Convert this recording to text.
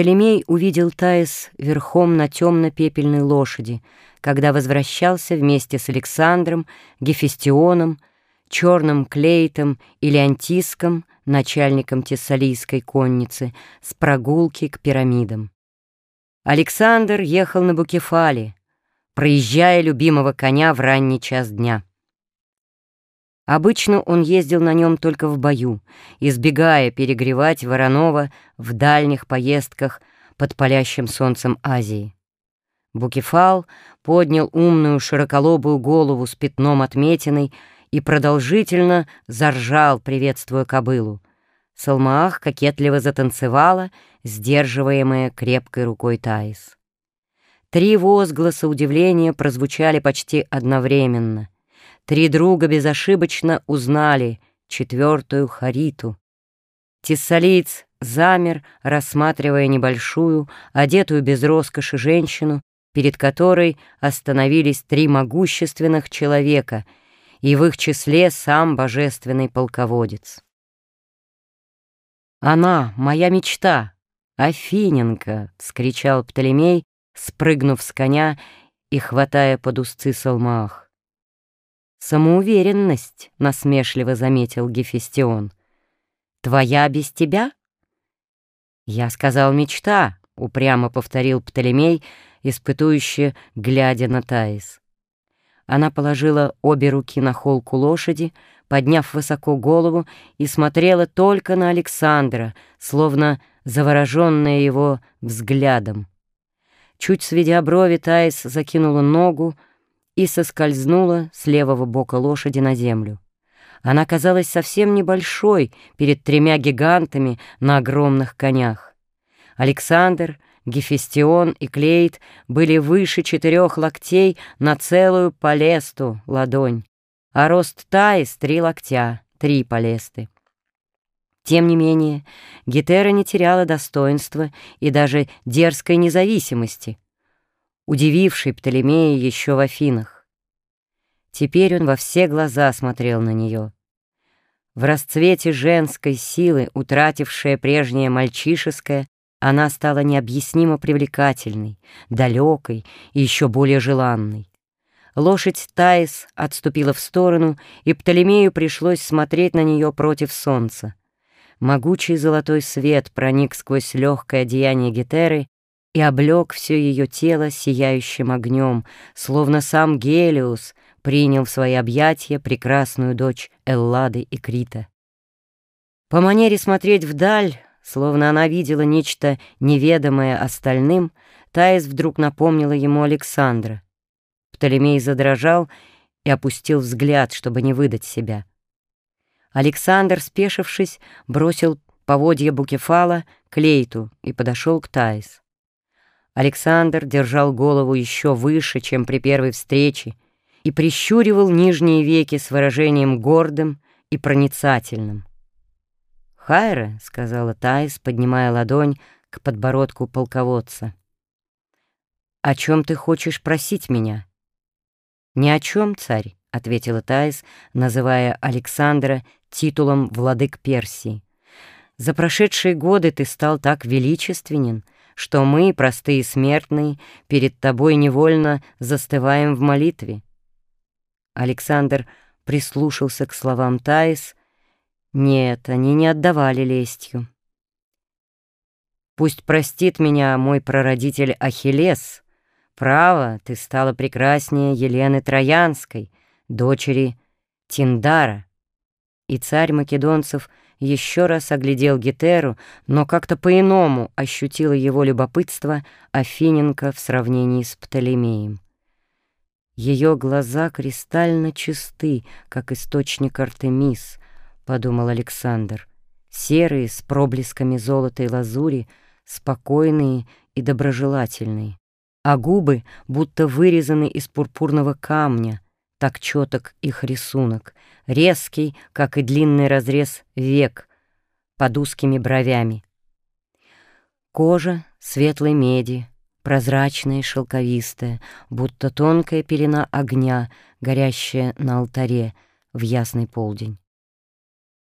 Птолемей увидел Таис верхом на темно-пепельной лошади, когда возвращался вместе с Александром, Гефестионом, Черным Клейтом и Леонтиском, начальником Тессалийской конницы, с прогулки к пирамидам. Александр ехал на Букефале, проезжая любимого коня в ранний час дня. Обычно он ездил на нем только в бою, избегая перегревать Воронова в дальних поездках под палящим солнцем Азии. Букефал поднял умную широколобую голову с пятном отметиной и продолжительно заржал, приветствуя кобылу. Салмаах кокетливо затанцевала, сдерживаемая крепкой рукой Таис. Три возгласа удивления прозвучали почти одновременно — Три друга безошибочно узнали четвертую Хариту. Тессалиец замер, рассматривая небольшую, одетую без роскоши женщину, перед которой остановились три могущественных человека, и в их числе сам божественный полководец. «Она — моя мечта, Афиненко!» — вскричал Птолемей, спрыгнув с коня и хватая под узцы Салмах. «Самоуверенность», — насмешливо заметил Гефестион. «Твоя без тебя?» «Я сказал мечта», — упрямо повторил Птолемей, испытующе глядя на Таис. Она положила обе руки на холку лошади, подняв высоко голову, и смотрела только на Александра, словно завороженная его взглядом. Чуть сведя брови, Таис закинула ногу, и соскользнула с левого бока лошади на землю. Она казалась совсем небольшой перед тремя гигантами на огромных конях. Александр, Гефестион и Клейт были выше четырех локтей на целую полесту ладонь, а рост Таис — три локтя, три полесты. Тем не менее, Гетера не теряла достоинства и даже дерзкой независимости — удививший Птолемея еще в Афинах. Теперь он во все глаза смотрел на нее. В расцвете женской силы, утратившая прежнее мальчишеское, она стала необъяснимо привлекательной, далекой и еще более желанной. Лошадь Таис отступила в сторону, и Птолемею пришлось смотреть на нее против солнца. Могучий золотой свет проник сквозь легкое одеяние Гетеры и облег все ее тело сияющим огнем, словно сам Гелиус принял в свои объятия прекрасную дочь Эллады и Крита. По манере смотреть вдаль, словно она видела нечто неведомое остальным, Таис вдруг напомнила ему Александра. Птолемей задрожал и опустил взгляд, чтобы не выдать себя. Александр, спешившись, бросил поводья Букефала к Лейту и подошел к Таис. Александр держал голову еще выше, чем при первой встрече, и прищуривал нижние веки с выражением гордым и проницательным. «Хайра», — сказала Тайс, поднимая ладонь к подбородку полководца, — «о чем ты хочешь просить меня?» «Ни о чем, царь», — ответила Тайс, называя Александра титулом «Владык Персии». «За прошедшие годы ты стал так величественен, — что мы, простые смертные, перед тобой невольно застываем в молитве. Александр прислушался к словам Таис. Нет, они не отдавали лестью. Пусть простит меня мой прародитель Ахиллес. Право, ты стала прекраснее Елены Троянской, дочери Тиндара. И царь македонцев — еще раз оглядел Гетеру, но как-то по-иному ощутила его любопытство Афиненко в сравнении с Птолемеем. Ее глаза кристально чисты, как источник Артемис, — подумал Александр. Серые, с проблесками золота и лазури, спокойные и доброжелательные. А губы будто вырезаны из пурпурного камня — так четок их рисунок, резкий, как и длинный разрез век под узкими бровями. Кожа светлой меди, прозрачная и шелковистая, будто тонкая пелена огня, горящая на алтаре в ясный полдень.